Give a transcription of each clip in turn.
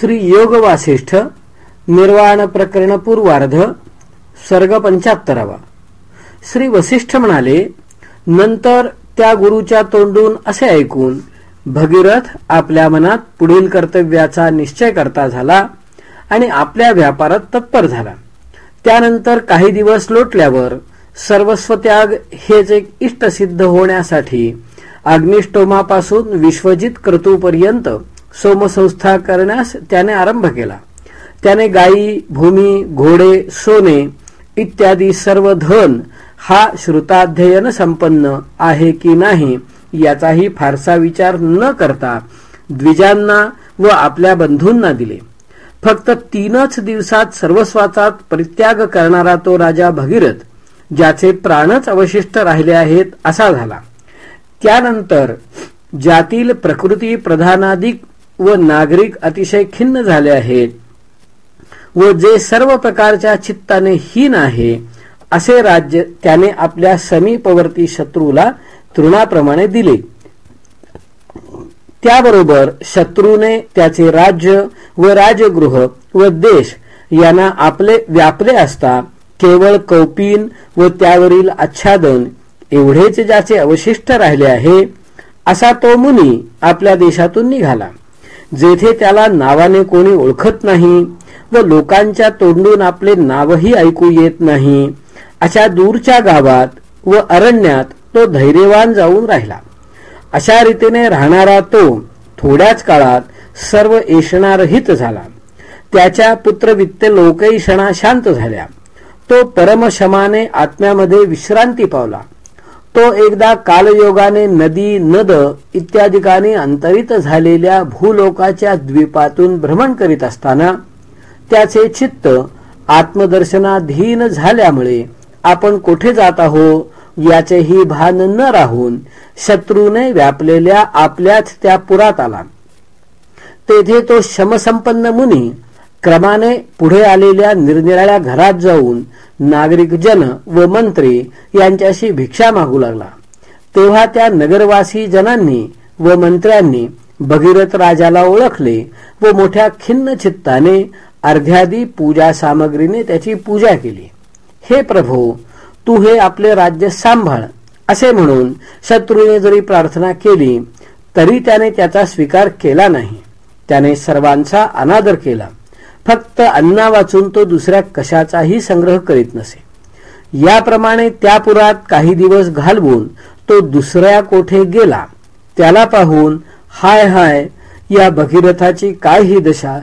श्री योग वासिष्ठ निर्वाण प्रकरण पूर्वार्ध सर्ग पंचाहत्तरावा श्री वसिष्ठ म्हणाले नंतर त्या गुरुच्या तोंडून असे ऐकून भगीरथ आपल्या मनात पुढील कर्तव्याचा निश्चय करता झाला आणि आपल्या व्यापारात तत्पर झाला. त्यानंतर काही दिवस लोटल्यावर सर्वस्व त्याग हेच एक इष्टसिद्ध होण्यासाठी अग्निष्टोमापासून विश्वजित क्रतूपर्यंत सोमसंस्था करण्यास त्याने आरंभ केला. त्याने गायी भूमी घोडे सोने इत्यादी सर्व धन हा श्रुताध्ययन संपन्न आहे की नाही याचाही फारसा विचार न करता द्विजांना व आपल्या बंधूंना दिले. फक्त तीनच दिवसात सर्वस्वाचा परित्याग करणारा तो राजा भगीरथ ज्याचे प्राणच अवशिष्ट राहिले आहेत असा झाला. त्यानंतर ज्यातील प्रकृती प्रधानाधिक व नागरिक अतिशय खिन्न झाले आहेत व जे सर्व प्रकारच्या चित्ताने हीन आहे असे राज्य त्याने आपल्या समीपवर्ती शत्रूला तृणाप्रमाणे दिले. त्याबरोबर शत्रूने त्याचे राज्य व राजगृह व देश यांना आपले व्यापले असता केवळ कौपीन व त्यावरील आच्छादन एवढेच ज्याचे अवशिष्ट राहिले आहे असा तो मुनी आपल्या देशातून निघाला. जेथे त्याला नावाने कोणी ओळखत नाही व लोकांच्या तोंडून आपले नावही ऐकू येत नाही अशा दूरच्या गावात व अरण्यात तो धैर्यवान जाऊन राहिला. अशा रीतीने राहणारा तो थोड्याच काळात सर्व ऐशणारहित झाला. त्याच्या पुत्रवित्त लोकैषणा शांत झाल्या. तो परमशमाने आत्म्यामध्ये विश्रांती पावला. तो एकदा कालयोगाने नदी नद इत्यादिकाने अंतरित झालेल्या भूलोकाच्या द्वीपातून भ्रमण करीत असताना त्याचे चित्त आत्मदर्शनाधीन झाल्यामुळे आपण कुठे जात आहो याचेही भान न राहून शत्रूने व्यापलेल्या आपल्याच त्या पुरात आला तेथे तो शमसंपन्न मुनी क्रमाने पुढे आलेल्या निरनिराळ्या घरात जाऊन नागरिक जन व मंत्री यांच्याशी भिक्षा मागू लागला. तेव्हा त्या नगरवासी जनांनी व मंत्र्यांनी भगीरथ राजाला ओळखले व मोठ्या खिन्न चित्ताने अर्ध्यादी पूजा सामग्रीने त्याची पूजा केली. हे प्रभो तू हे आपले राज्य सांभाळ असे म्हणून शत्रूने जरी प्रार्थना केली तरी त्याने त्याचा स्वीकार केला नाही. त्याने सर्वांचा अनादर केला. फक्त अन्ना वाचून तो दुसऱ्या कशाचाही संग्रह करीत नसे. याप्रमाणे त्या पुरात काही दिवस घालवून तो दुसऱ्या कोठे गेला त्याला पाहून हाय हाय या भगीरथाची काय ही दशा?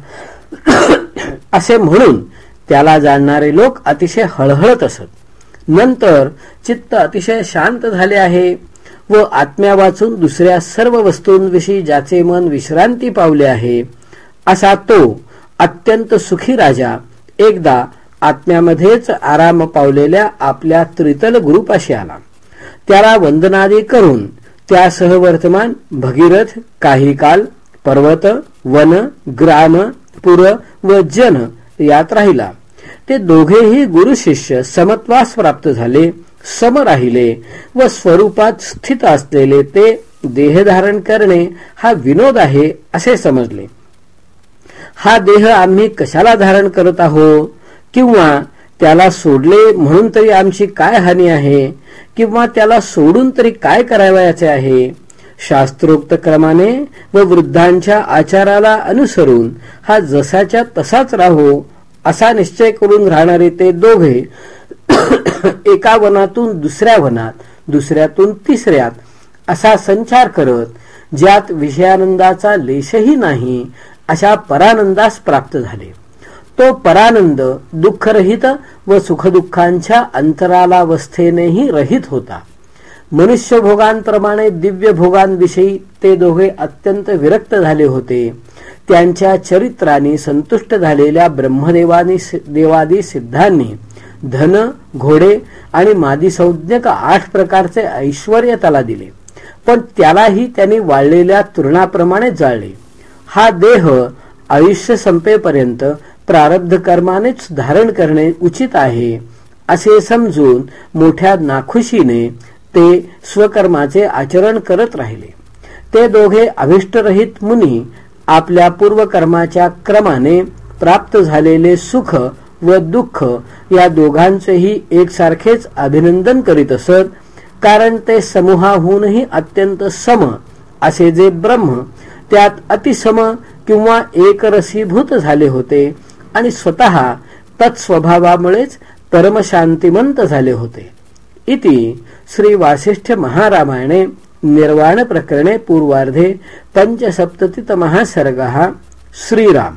असे म्हणून त्याला जाणणारे लोक अतिशय हळहळत असत. नंतर चित्त अतिशय शांत झाले आहे व आत्म्या वाचून दुसऱ्या सर्व वस्तूंविषयी ज्याचे मन विश्रांती पावले आहे असा तो अत्यंत सुखी राजा एकदा आत्म्यामध्येच आराम पावलेल्या आपल्या त्रितल गुरुपाशी आला. त्याला वंदनादी करून त्यासह वर्तमान भगीरथ काही काल पर्वत वन ग्राम पुर व जन यात राहिला. ते दोघेही गुरु शिष्य समत्वास प्राप्त झाले सम राहिले व स्वरूपात स्थित असलेले ते देह धारण करणे हा विनोद आहे असे समजले. हा देह आम्ही कशाला धारण करत आहो किंवा त्याला सोडले म्हणून तरी आमची काय हानी आहे? किंवा त्याला सोडून तरी काय करावयाचे आहे? शास्त्रोक्त क्रमाने व वृद्धांच्या आचाराला अनुसरून हा जसाच्या तसाच राहो असा निश्चय करून राहणारे ते दोघे एका वनातून दुसऱ्या वनात दुसऱ्यातून तिसऱ्यात असा संचार करत ज्यात विषयानंदाचा लेशही नाही अशा परानंदास प्राप्त झाले. तो परानंद दुःखरहित व सुखदुःखांच्या अंतरालावस्थेनेही रहित होता. मनुष्य भोगांप्रमाणे दिव्य भोगांविषयी ते दोघे अत्यंत विरक्त झाले होते. त्यांच्या चरित्राने संतुष्ट झालेल्या ब्रह्मदेवानी देवादी सिद्धांनी धन घोडे आणि मादी संज्ञक आठ प्रकारचे ऐश्वर त्याला दिले. पण त्यालाही त्यांनी वाळलेल्या तृणाप्रमाणे जाळले. हा देह आयुष्य संपेपर्यंत प्रारब्ध कर्मानेच धारण करणे उचित आहे असे समजून मोठ्या नाखुशीने ते स्वकर्माचे आचरण करत राहिले. ते दोघे अभिष्टरहित मुनी आपल्या पूर्वकर्माच्या क्रमाने प्राप्त झालेले सुख व दुःख या दोघांचेही एकसारखेच अभिनंदन करीत असत कारण ते समूहाहूनही अत्यंत सम असे जे ब्रह्म त्यात अतिसम किंवा एकरसीभूत झाले होते आणि स्वतः तत्स्वभावामुळेच परमशांतिमंत झाले होते. इति श्री वासिष्ठ महारामायणे निर्वाण प्रकरणे पूर्वार्धे पंचसप्ततितमः सर्ग श्रीराम.